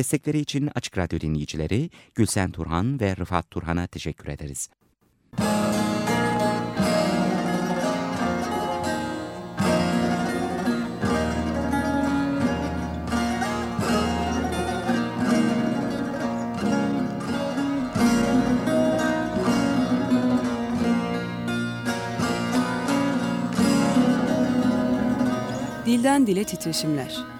Destekleri için Açık Radyo dinleyicileri Gülsen Turhan ve Rıfat Turhan'a teşekkür ederiz. Dilden Dile Titreşimler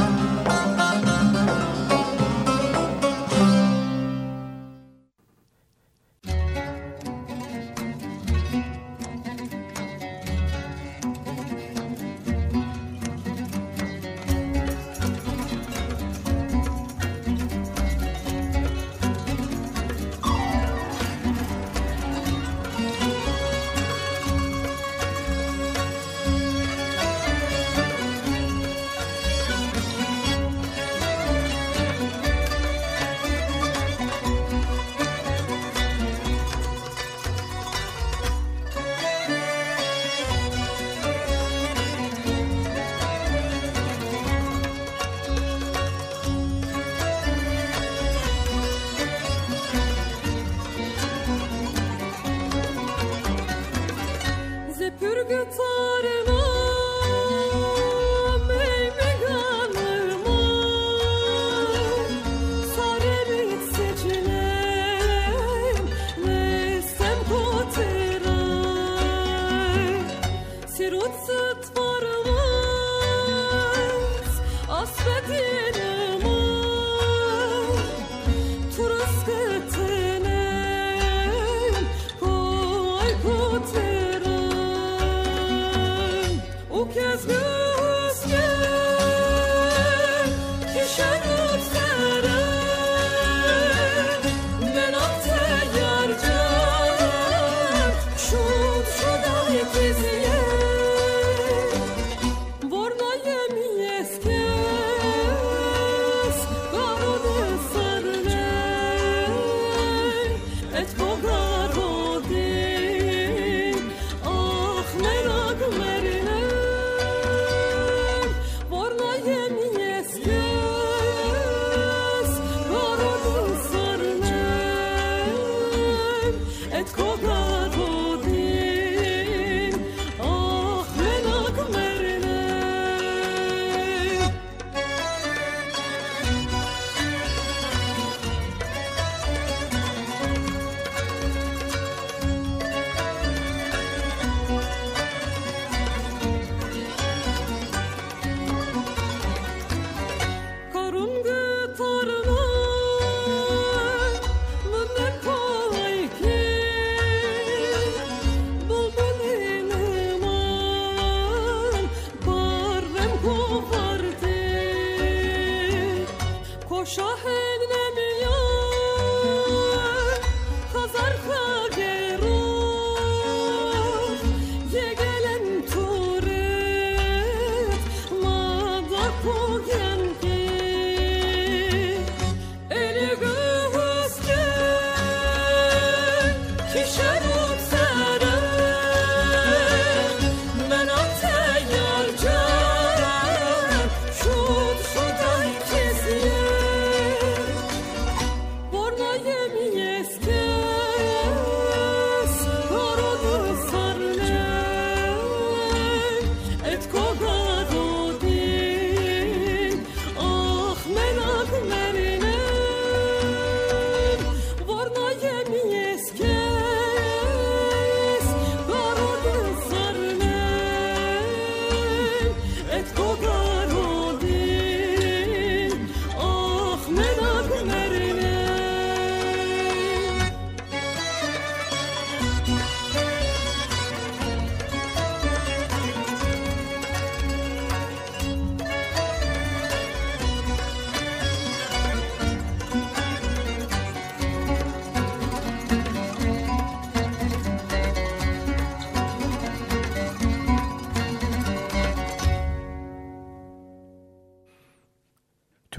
شاه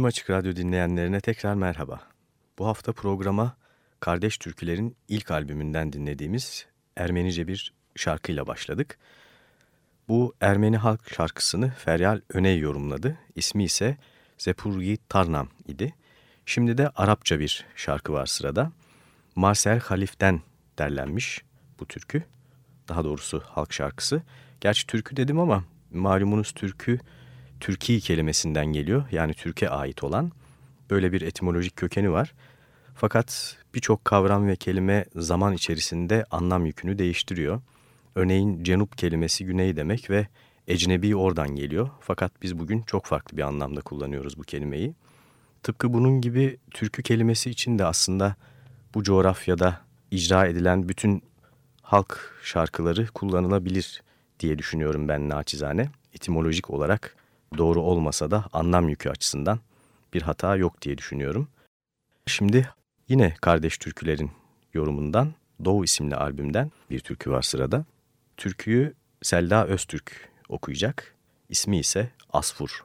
Tüm Açık Radyo dinleyenlerine tekrar merhaba. Bu hafta programa Kardeş Türkülerin ilk albümünden dinlediğimiz Ermenice bir şarkıyla başladık. Bu Ermeni halk şarkısını Feryal Öney yorumladı. İsmi ise Zepurgi Tarnam idi. Şimdi de Arapça bir şarkı var sırada. Marcel Halif'ten derlenmiş bu türkü. Daha doğrusu halk şarkısı. Gerçi türkü dedim ama malumunuz türkü Türkiye kelimesinden geliyor. Yani Türkiye ait olan böyle bir etimolojik kökeni var. Fakat birçok kavram ve kelime zaman içerisinde anlam yükünü değiştiriyor. Örneğin cenup kelimesi güney demek ve ecnebi oradan geliyor. Fakat biz bugün çok farklı bir anlamda kullanıyoruz bu kelimeyi. Tıpkı bunun gibi türkü kelimesi için de aslında bu coğrafyada icra edilen bütün halk şarkıları kullanılabilir diye düşünüyorum ben naçizane. Etimolojik olarak doğru olmasa da anlam yükü açısından bir hata yok diye düşünüyorum. Şimdi yine Kardeş Türkülerin yorumundan Doğu isimli albümden bir türkü var sırada. Türküyü Selda Öztürk okuyacak. İsmi ise Asfur.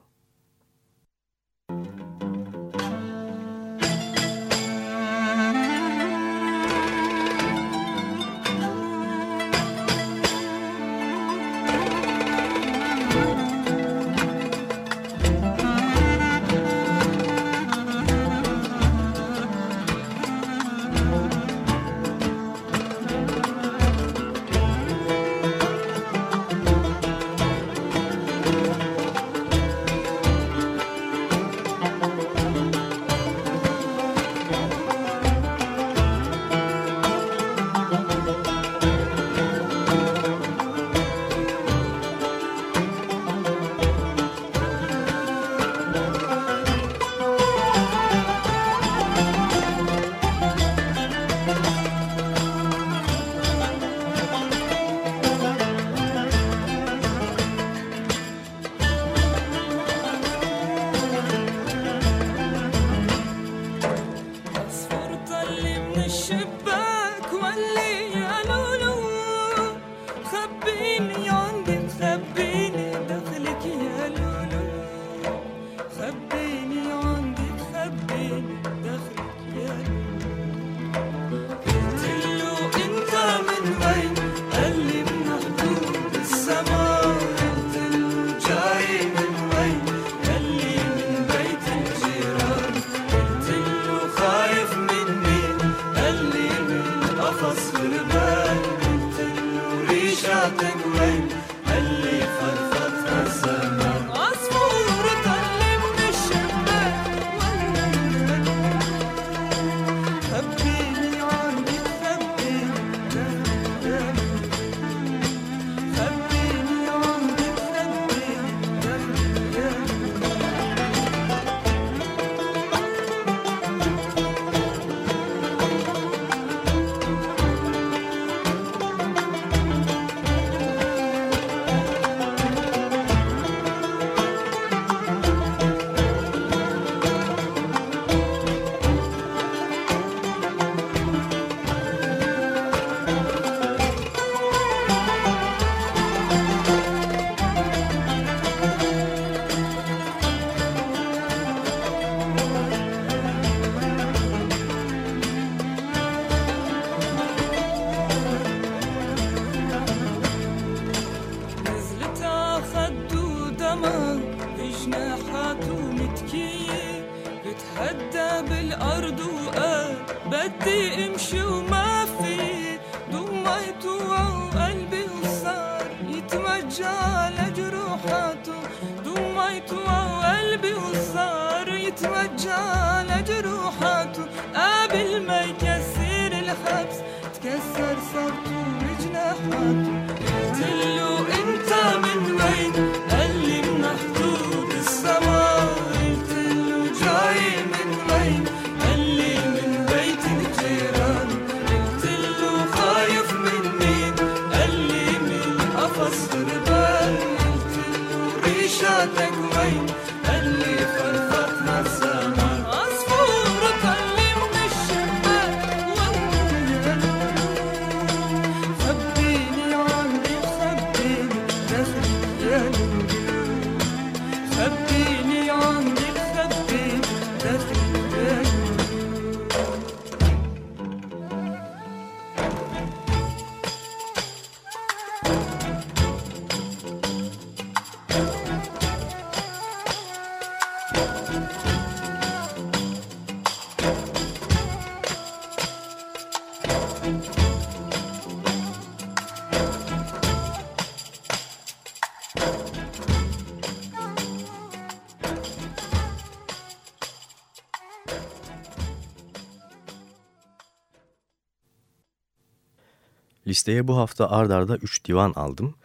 Listeye bu hafta ard arda 3 divan aldım.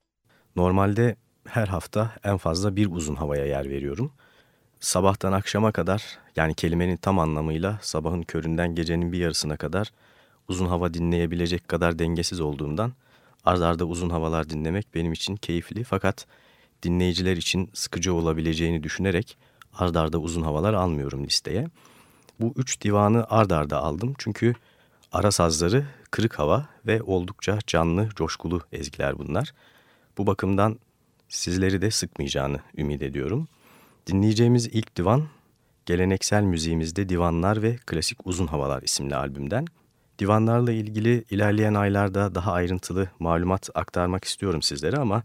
Normalde her hafta en fazla bir uzun havaya yer veriyorum. Sabahtan akşama kadar yani kelimenin tam anlamıyla sabahın köründen gecenin bir yarısına kadar uzun hava dinleyebilecek kadar dengesiz olduğumdan ard arda uzun havalar dinlemek benim için keyifli fakat dinleyiciler için sıkıcı olabileceğini düşünerek ard arda uzun havalar almıyorum listeye. Bu üç divanı ard arda aldım çünkü ara sazları kırık hava ve oldukça canlı, coşkulu ezgiler bunlar. Bu bakımdan sizleri de sıkmayacağını ümit ediyorum. Dinleyeceğimiz ilk divan, geleneksel müziğimizde Divanlar ve Klasik Uzun Havalar isimli albümden. Divanlarla ilgili ilerleyen aylarda daha ayrıntılı malumat aktarmak istiyorum sizlere ama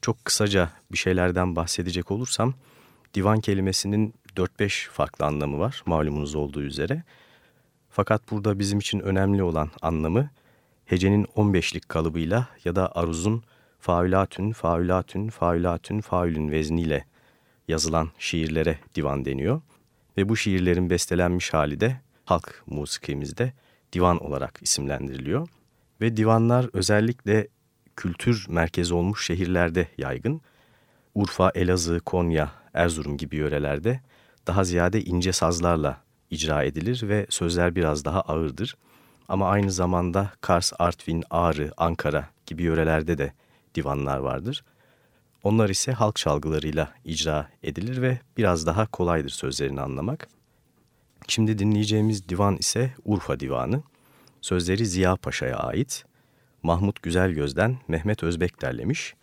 çok kısaca bir şeylerden bahsedecek olursam, divan kelimesinin 4-5 farklı anlamı var malumunuz olduğu üzere. Fakat burada bizim için önemli olan anlamı hecenin 15'lik kalıbıyla ya da aruzun faülatün, faülatün, faülatün, faülün vezniyle yazılan şiirlere divan deniyor. Ve bu şiirlerin bestelenmiş hali de halk musikimizde divan olarak isimlendiriliyor. Ve divanlar özellikle kültür merkezi olmuş şehirlerde yaygın. Urfa, Elazığ, Konya, Erzurum gibi yörelerde daha ziyade ince sazlarla icra edilir ve sözler biraz daha ağırdır. Ama aynı zamanda Kars, Artvin, Ağrı, Ankara gibi yörelerde de divanlar vardır. Onlar ise halk çalgılarıyla icra edilir ve biraz daha kolaydır sözlerini anlamak. Şimdi dinleyeceğimiz divan ise Urfa Divanı. Sözleri Ziya Paşa'ya ait. Mahmut Güzelgöz'den Mehmet Özbek derlemiş.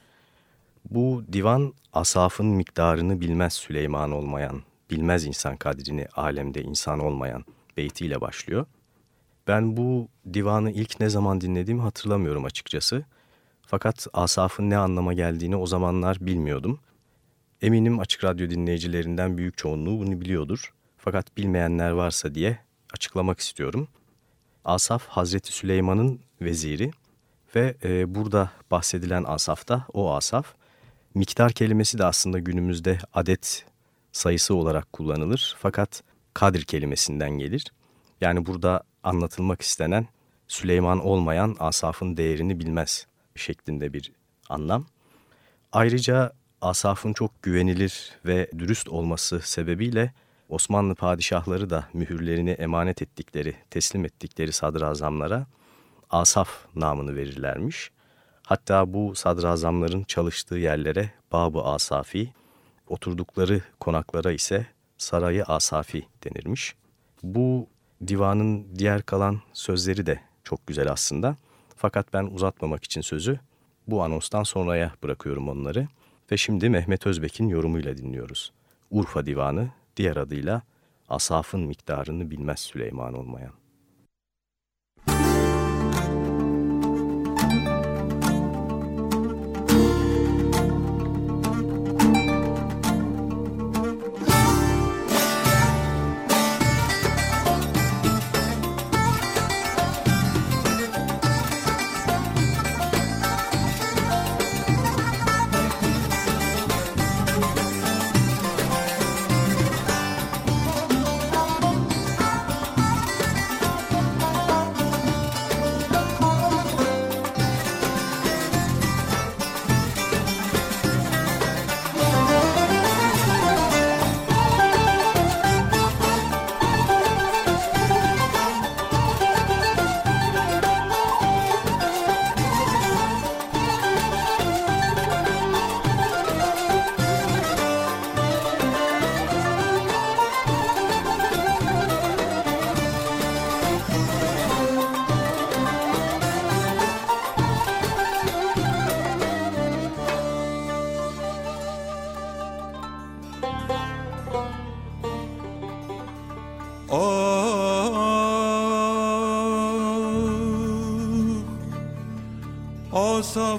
Bu divan asafın miktarını bilmez Süleyman olmayan, bilmez insan kadrini alemde insan olmayan beytiyle başlıyor. Ben bu divanı ilk ne zaman dinlediğimi hatırlamıyorum açıkçası. Fakat asafın ne anlama geldiğini o zamanlar bilmiyordum. Eminim Açık Radyo dinleyicilerinden büyük çoğunluğu bunu biliyordur. Fakat bilmeyenler varsa diye açıklamak istiyorum. Asaf Hazreti Süleyman'ın veziri ve e, burada bahsedilen Asaf da o Asaf. Miktar kelimesi de aslında günümüzde adet sayısı olarak kullanılır fakat kadir kelimesinden gelir. Yani burada anlatılmak istenen Süleyman olmayan Asaf'ın değerini bilmez şeklinde bir anlam. Ayrıca Asaf'ın çok güvenilir ve dürüst olması sebebiyle Osmanlı padişahları da mühürlerini emanet ettikleri, teslim ettikleri sadrazamlara Asaf namını verirlermiş. Hatta bu sadrazamların çalıştığı yerlere Babı Asafi, oturdukları konaklara ise Sarayı Asafi denirmiş. Bu divanın diğer kalan sözleri de çok güzel aslında. Fakat ben uzatmamak için sözü bu anonstan sonraya bırakıyorum onları. Ve şimdi Mehmet Özbek'in yorumuyla dinliyoruz. Urfa Divanı diğer adıyla Asaf'ın miktarını bilmez Süleyman olmayan.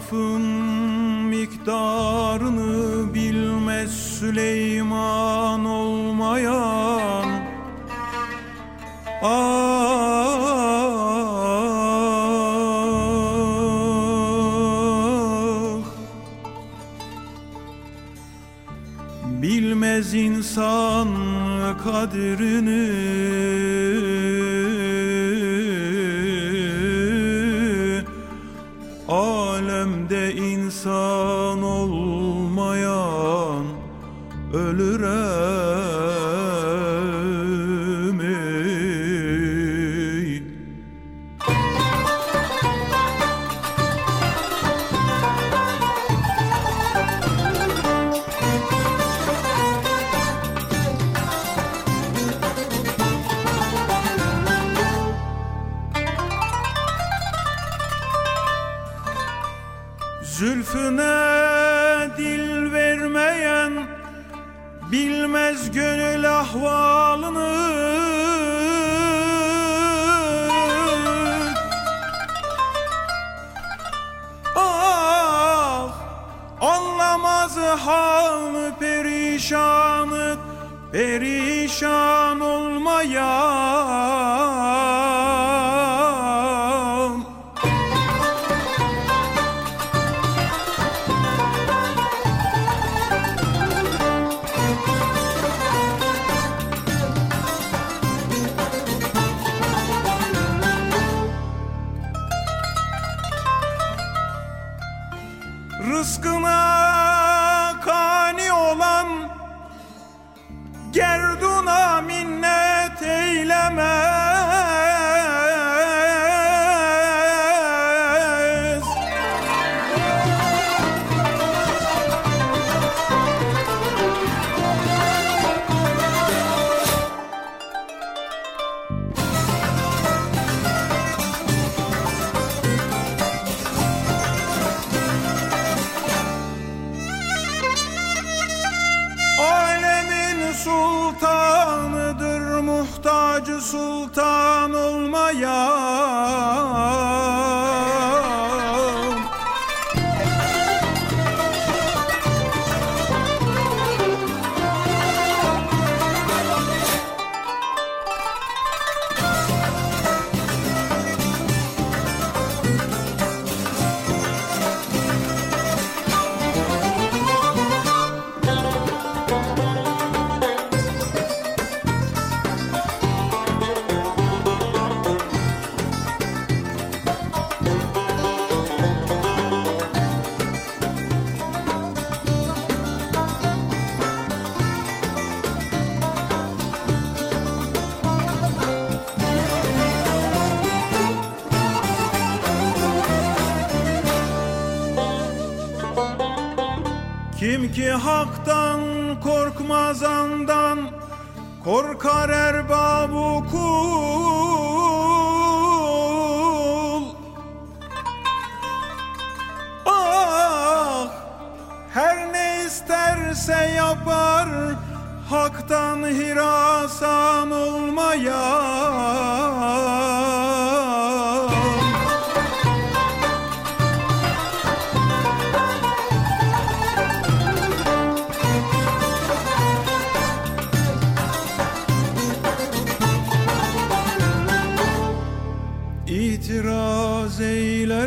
Asafın Alemde insan olmayan ölüre بریشان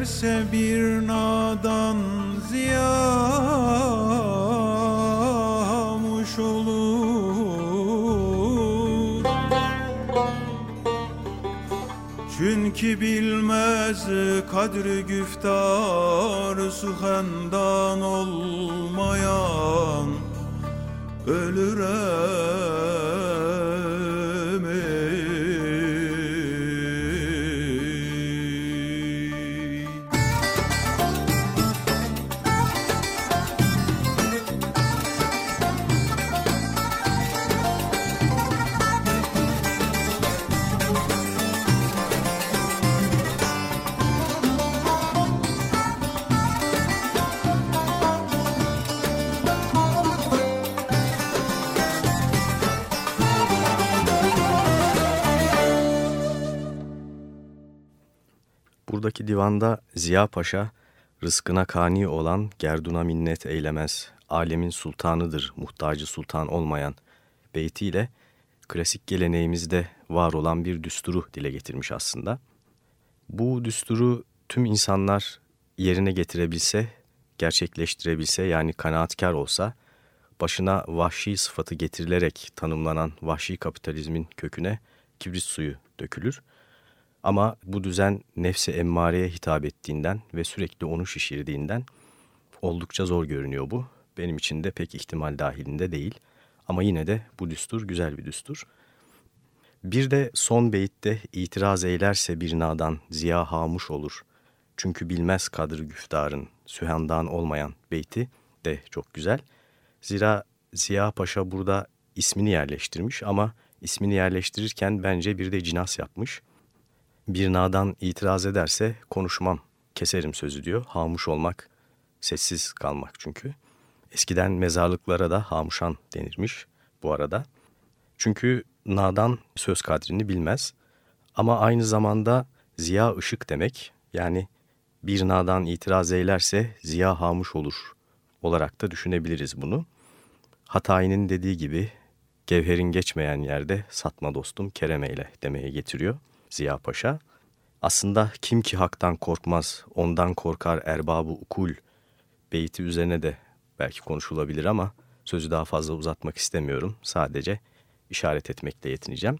Ederse bir nadan ziyamış olur. Çünkü bilmez kadri güftar suhendan olmayan ölüre Buradaki divanda Ziya Paşa, rızkına kani olan gerduna minnet eylemez, alemin sultanıdır, muhtacı sultan olmayan beytiyle klasik geleneğimizde var olan bir düsturu dile getirmiş aslında. Bu düsturu tüm insanlar yerine getirebilse, gerçekleştirebilse yani kanaatkar olsa, başına vahşi sıfatı getirilerek tanımlanan vahşi kapitalizmin köküne kibrit suyu dökülür. Ama bu düzen nefse emmareye hitap ettiğinden ve sürekli onu şişirdiğinden oldukça zor görünüyor bu. Benim için de pek ihtimal dahilinde değil. Ama yine de bu düstur güzel bir düstur. Bir de son beyitte itiraz eylerse bir nadan ziya hamuş olur. Çünkü bilmez kadr güftarın sühendan olmayan beyti de çok güzel. Zira Ziya Paşa burada ismini yerleştirmiş ama ismini yerleştirirken bence bir de cinas yapmış. Bir nadan itiraz ederse konuşmam, keserim sözü diyor. Hamuş olmak, sessiz kalmak çünkü. Eskiden mezarlıklara da hamuşan denirmiş bu arada. Çünkü nadan söz kadrini bilmez. Ama aynı zamanda ziya ışık demek. Yani bir nadan itiraz eylerse ziya hamuş olur olarak da düşünebiliriz bunu. Hatayinin dediği gibi gevherin geçmeyen yerde satma dostum keremeyle demeye getiriyor Ziya Paşa. Aslında kim ki haktan korkmaz ondan korkar erbabı ukul beyti üzerine de belki konuşulabilir ama sözü daha fazla uzatmak istemiyorum. Sadece işaret etmekle yetineceğim.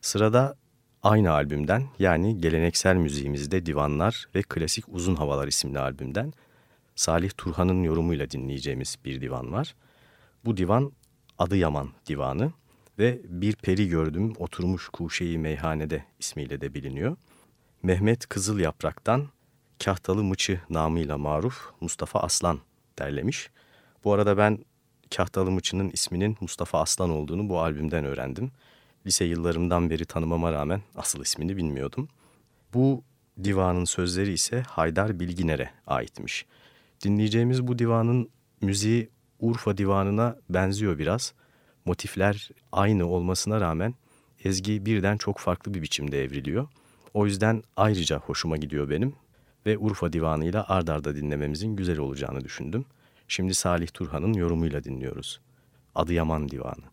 Sırada aynı albümden yani geleneksel müziğimizde Divanlar ve Klasik Uzun Havalar isimli albümden Salih Turhan'ın yorumuyla dinleyeceğimiz bir divan var. Bu divan Adı Yaman Divanı ve Bir Peri Gördüm Oturmuş Kuşeyi Meyhanede ismiyle de biliniyor. Mehmet Kızıl Yaprak'tan Kahtalı Mıçı namıyla maruf Mustafa Aslan derlemiş. Bu arada ben Kahtalı Mıçı'nın isminin Mustafa Aslan olduğunu bu albümden öğrendim. Lise yıllarımdan beri tanımama rağmen asıl ismini bilmiyordum. Bu divanın sözleri ise Haydar Bilginer'e aitmiş. Dinleyeceğimiz bu divanın müziği Urfa divanına benziyor biraz. Motifler aynı olmasına rağmen ezgi birden çok farklı bir biçimde evriliyor. O yüzden ayrıca hoşuma gidiyor benim ve Urfa divanıyla ard arda dinlememizin güzel olacağını düşündüm. Şimdi Salih Turhan'ın yorumuyla dinliyoruz. Adıyaman Divanı.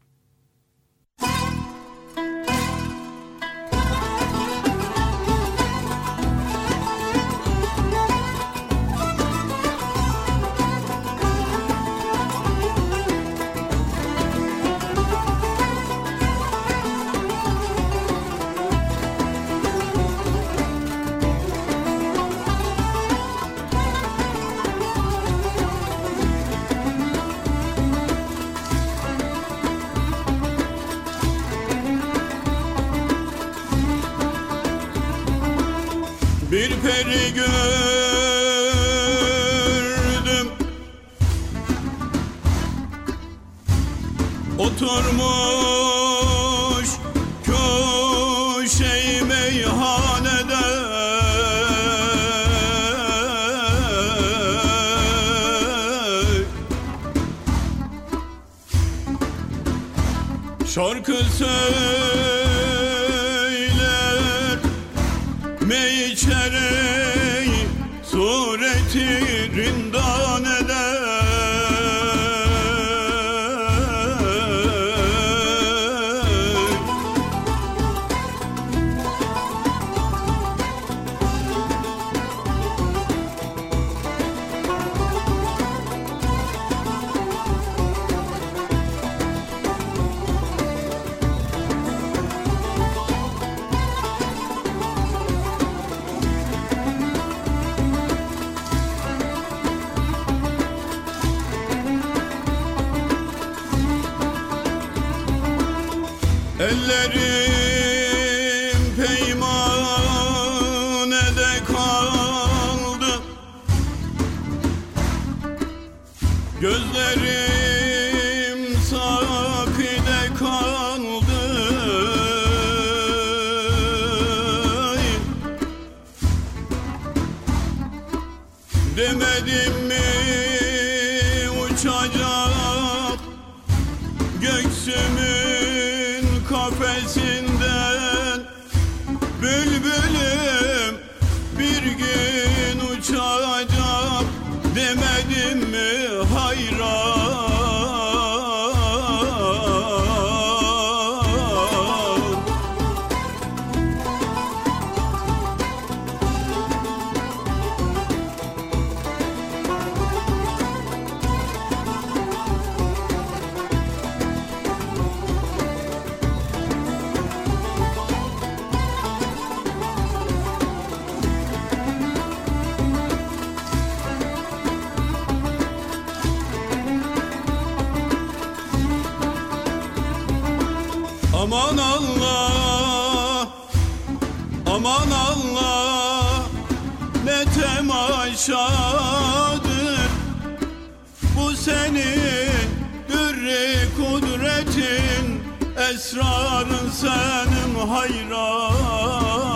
Esrarın senin hayran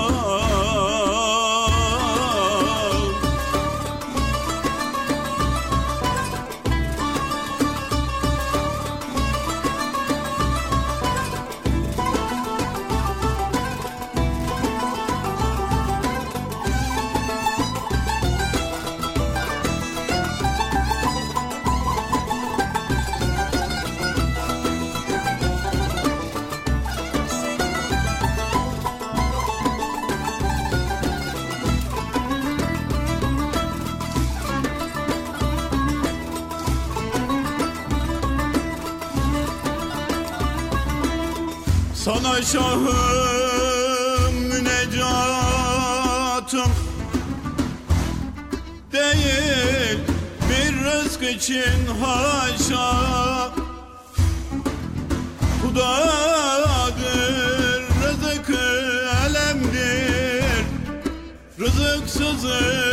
şahım münecatım Değil bir rızk için haşa. Hudadır rızık elemdir Rızıksızı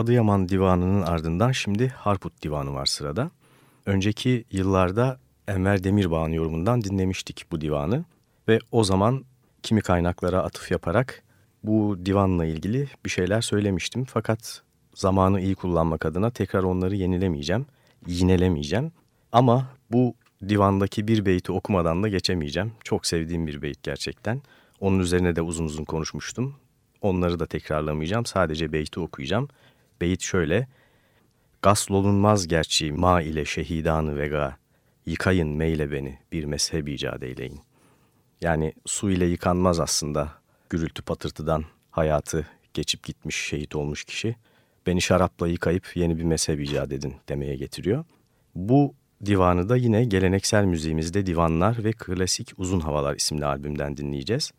Adıyaman Divanı'nın ardından şimdi Harput Divanı var sırada. Önceki yıllarda Enver Demirbağ'ın yorumundan dinlemiştik bu divanı ve o zaman kimi kaynaklara atıf yaparak bu divanla ilgili bir şeyler söylemiştim. Fakat zamanı iyi kullanmak adına tekrar onları yenilemeyeceğim, yinelemeyeceğim. Ama bu divandaki bir beyti okumadan da geçemeyeceğim. Çok sevdiğim bir beyit gerçekten. Onun üzerine de uzun uzun konuşmuştum. Onları da tekrarlamayacağım. Sadece beyti okuyacağım. Beyit şöyle. Gaslolunmaz gerçi ma ile şehidanı vega. Yıkayın meyle beni bir mezhep icat eyleyin. Yani su ile yıkanmaz aslında gürültü patırtıdan hayatı geçip gitmiş şehit olmuş kişi. Beni şarapla yıkayıp yeni bir mezhep icat edin demeye getiriyor. Bu divanı da yine geleneksel müziğimizde Divanlar ve Klasik Uzun Havalar isimli albümden dinleyeceğiz.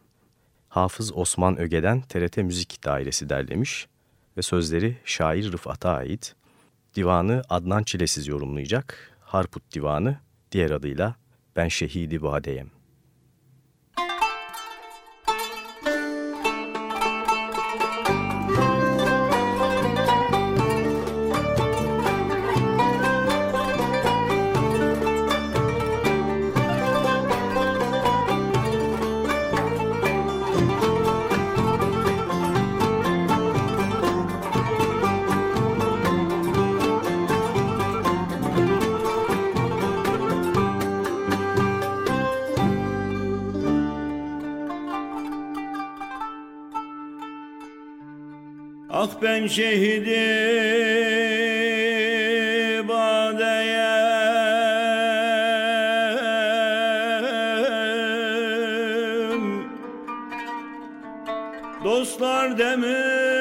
Hafız Osman Öge'den TRT Müzik Dairesi derlemiş ve sözleri şair Rıfat'a ait. Divanı Adnan Çilesiz yorumlayacak. Harput Divanı diğer adıyla Ben Şehidi Badeyem. Ben şehidi badeyim. Dostlar demem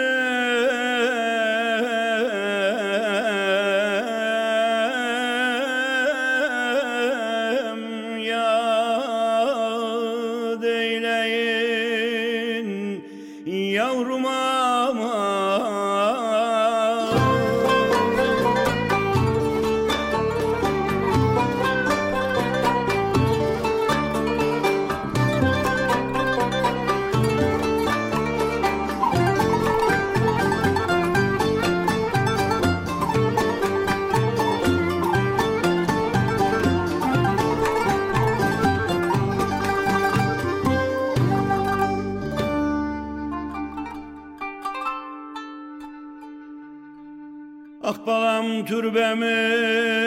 türbemi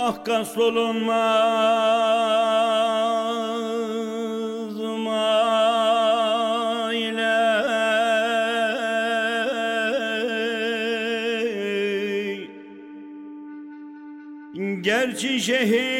Ah kasolunmaz maile. Gerçi şehidan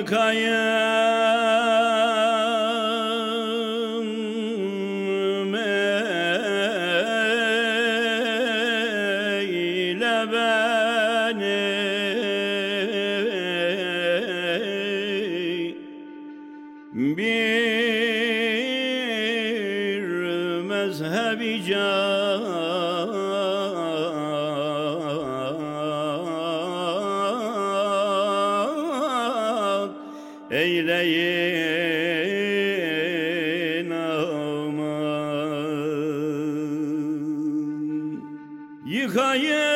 Ah Yıkayın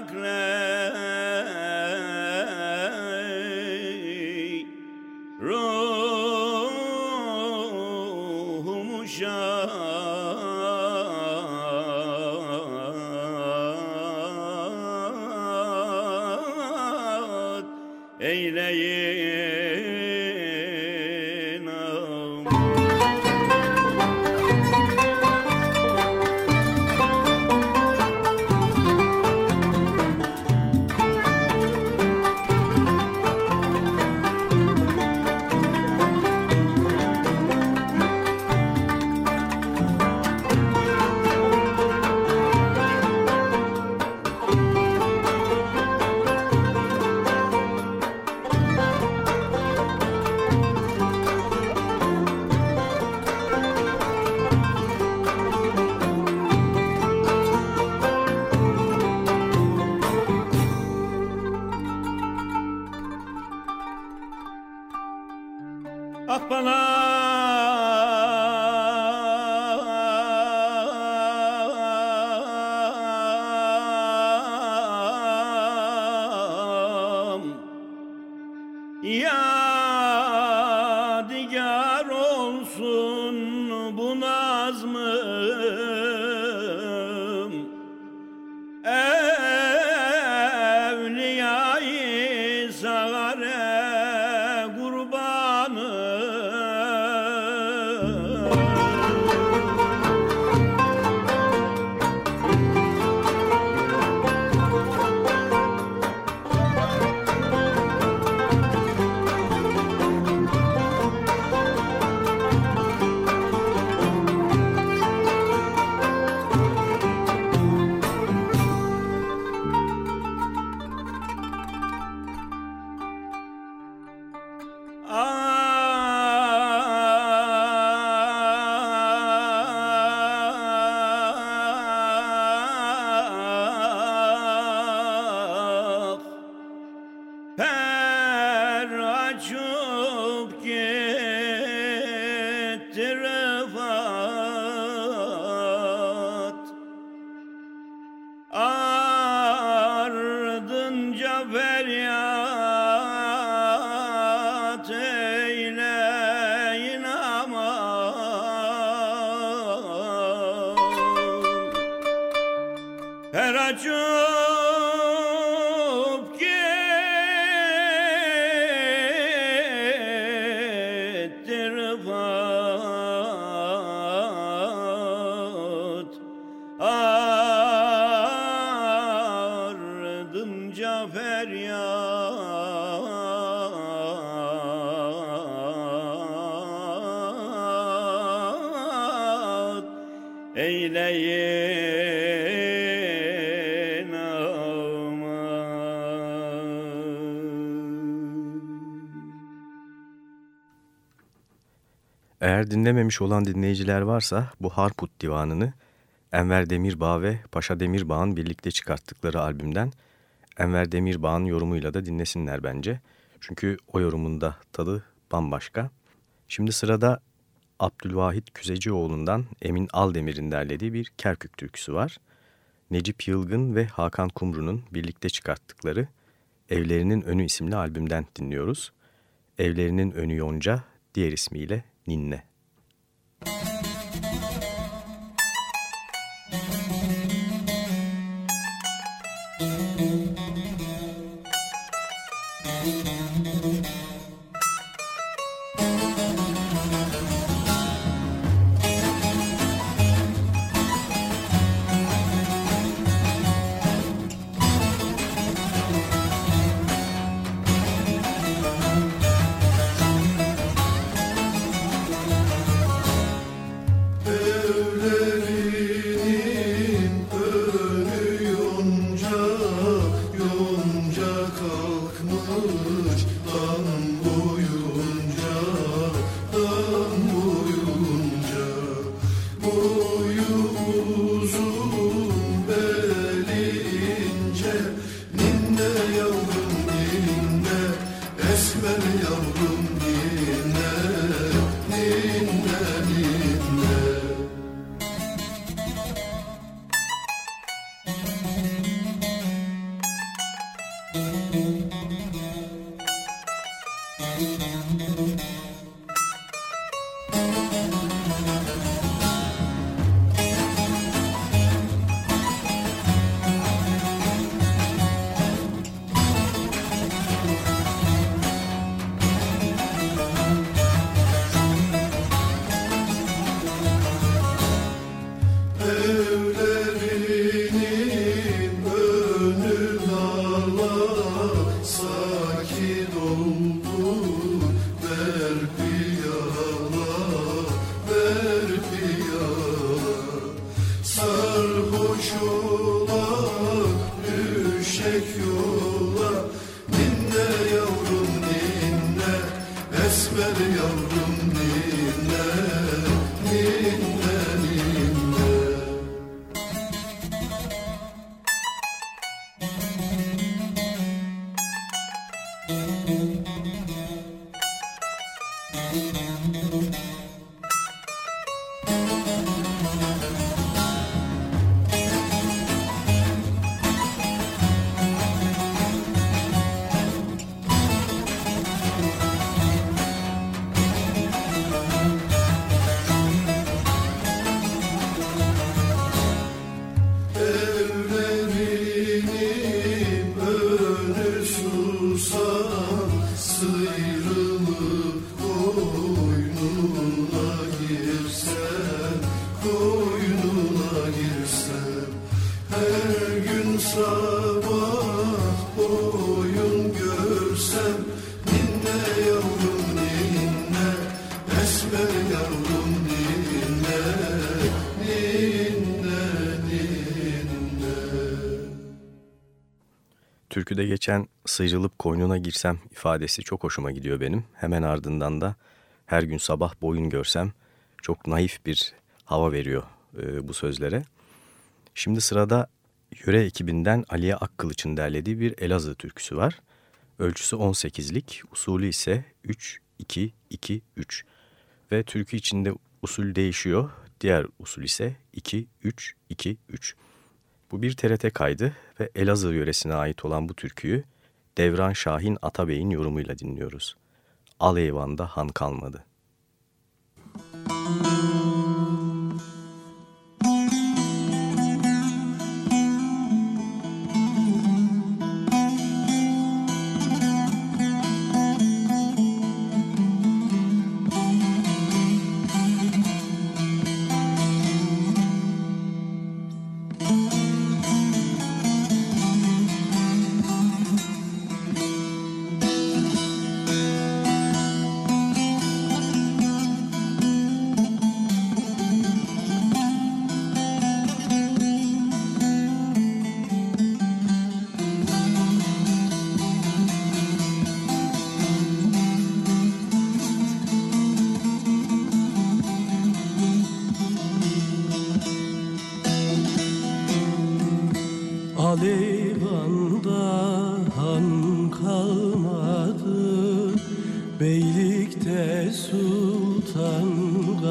glad. Dinlememiş olan dinleyiciler varsa bu Harput Divanı'nı Enver Demirbağ ve Paşa Demirbağ'ın birlikte çıkarttıkları albümden Enver Demirbağ'ın yorumuyla da dinlesinler bence. Çünkü o yorumunda tadı bambaşka. Şimdi sırada Abdülvahit Küzecioğlu'ndan Emin Aldemir'in derlediği bir Kerkük türküsü var. Necip Yılgın ve Hakan Kumru'nun birlikte çıkarttıkları Evlerinin Önü isimli albümden dinliyoruz. Evlerinin Önü Yonca, diğer ismiyle Ninne. Thank you. Türküde geçen sıyrılıp koynuna girsem ifadesi çok hoşuma gidiyor benim. Hemen ardından da her gün sabah boyun görsem çok naif bir hava veriyor e, bu sözlere. Şimdi sırada yöre ekibinden Aliye Akkılıç'ın derlediği bir Elazığ türküsü var. Ölçüsü 18'lik, usulü ise 3-2-2-3 ve türkü içinde usul değişiyor. Diğer usul ise 2-3-2-3. Bu bir TRT kaydı ve Elazığ yöresine ait olan bu türküyü Devran Şahin Atabey'in yorumuyla dinliyoruz. Al eyvanda han kalmadı. Müzik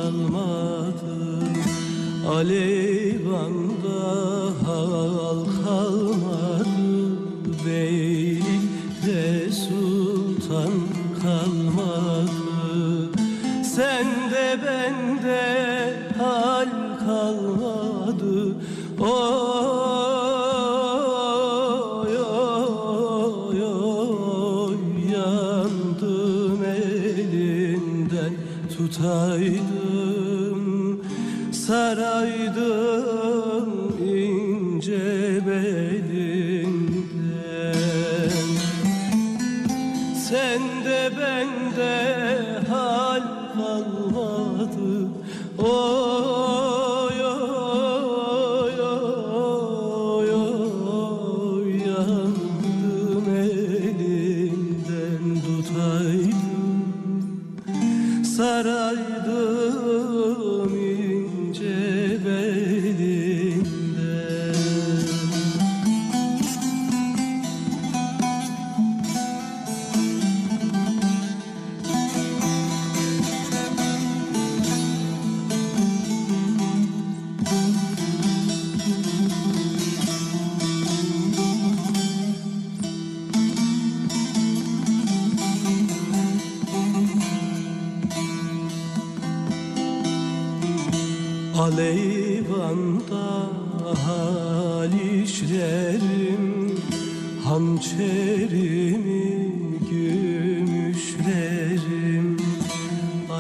kalmadı. Aleyvan'dan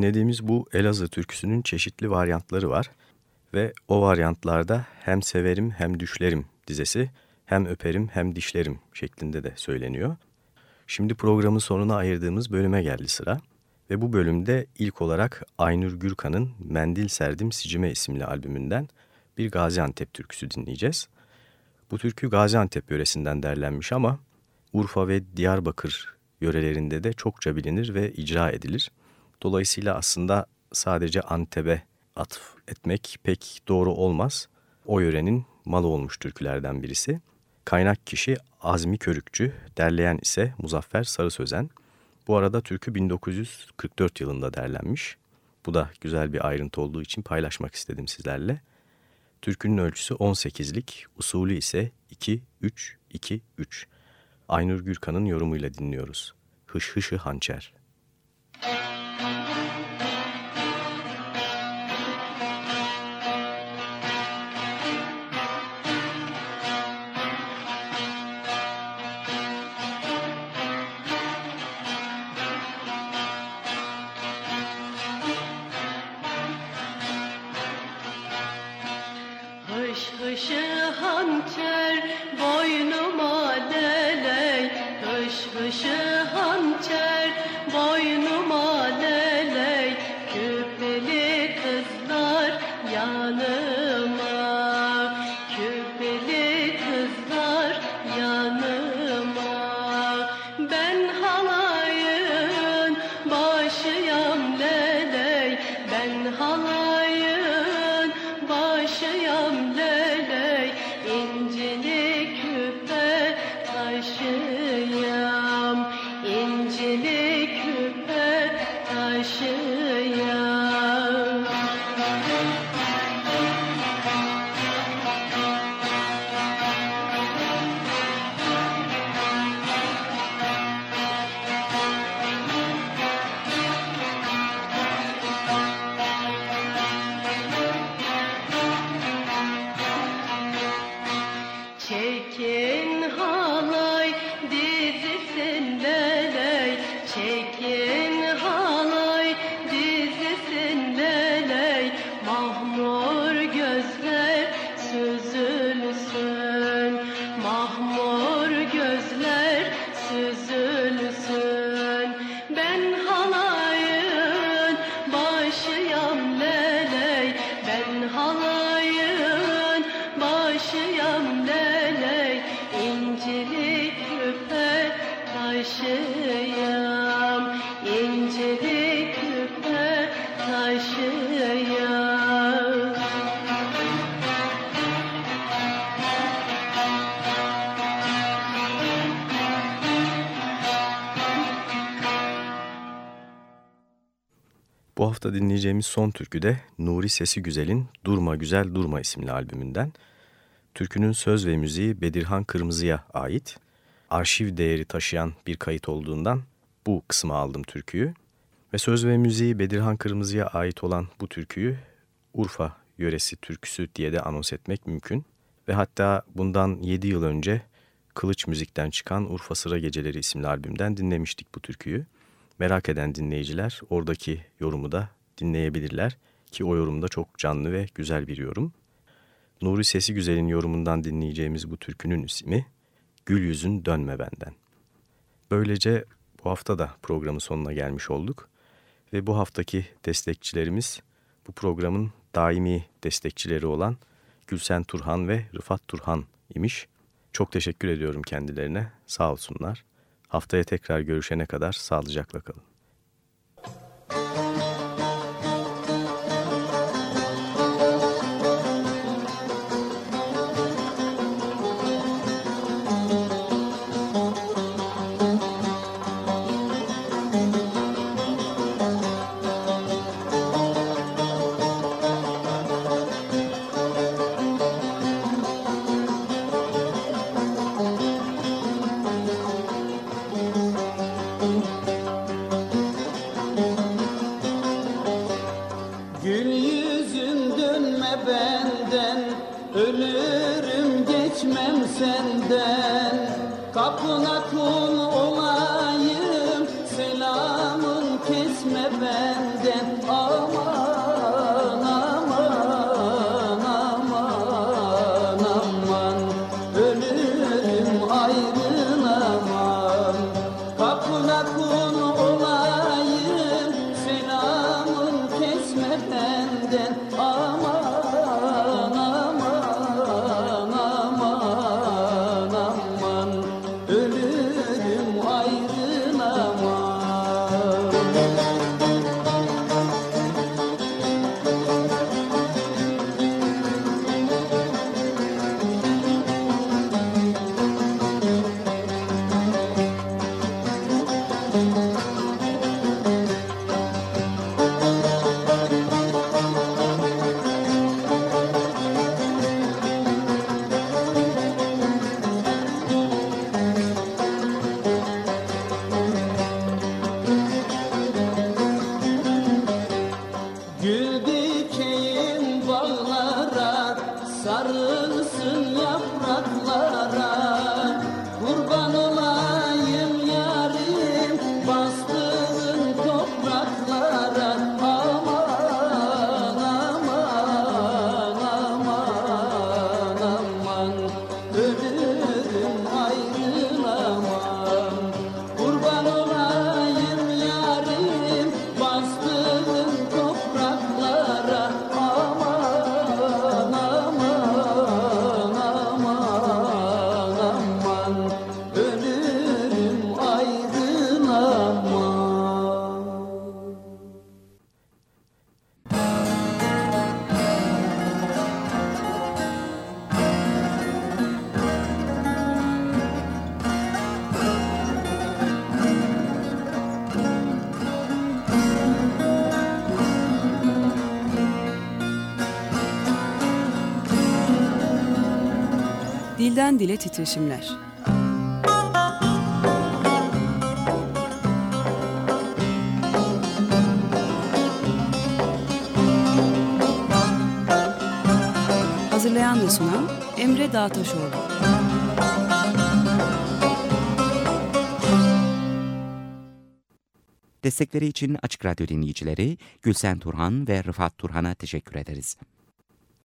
Dinlediğimiz bu Elazığ türküsünün çeşitli varyantları var ve o varyantlarda hem severim hem düşlerim dizesi hem öperim hem dişlerim şeklinde de söyleniyor. Şimdi programın sonuna ayırdığımız bölüme geldi sıra ve bu bölümde ilk olarak Aynur Gürkan'ın Mendil Serdim Sicime isimli albümünden bir Gaziantep türküsü dinleyeceğiz. Bu türkü Gaziantep yöresinden derlenmiş ama Urfa ve Diyarbakır yörelerinde de çokça bilinir ve icra edilir. Dolayısıyla aslında sadece Antep'e atıf etmek pek doğru olmaz. O yörenin malı olmuş türkülerden birisi. Kaynak kişi Azmi Körükçü, derleyen ise Muzaffer Sarı Sözen. Bu arada türkü 1944 yılında derlenmiş. Bu da güzel bir ayrıntı olduğu için paylaşmak istedim sizlerle. Türkünün ölçüsü 18'lik, usulü ise 2-3-2-3. Aynur Gürkan'ın yorumuyla dinliyoruz. Hış hışı hançer. Çekin halay dizisin leley Çekin hafta dinleyeceğimiz son türkü de Nuri Sesi Güzel'in Durma Güzel Durma isimli albümünden. Türkünün söz ve müziği Bedirhan Kırmızı'ya ait. Arşiv değeri taşıyan bir kayıt olduğundan bu kısma aldım türküyü. Ve söz ve müziği Bedirhan Kırmızı'ya ait olan bu türküyü Urfa yöresi türküsü diye de anons etmek mümkün. Ve hatta bundan 7 yıl önce Kılıç Müzik'ten çıkan Urfa Sıra Geceleri isimli albümden dinlemiştik bu türküyü. Merak eden dinleyiciler oradaki yorumu da dinleyebilirler ki o yorum da çok canlı ve güzel bir yorum. Nuri Sesi Güzel'in yorumundan dinleyeceğimiz bu türkünün ismi Gül Yüzün Dönme Benden. Böylece bu hafta da programın sonuna gelmiş olduk ve bu haftaki destekçilerimiz bu programın daimi destekçileri olan Gülsen Turhan ve Rıfat Turhan imiş. Çok teşekkür ediyorum kendilerine. Sağ olsunlar. Haftaya tekrar görüşene kadar sağlıcakla kalın. Dilden dile titreşimler. Hazırlayan ve sunan Emre Dağtaşoğlu. Destekleri için Açık Radyo dinleyicileri Gülsen Turhan ve Rıfat Turhan'a teşekkür ederiz.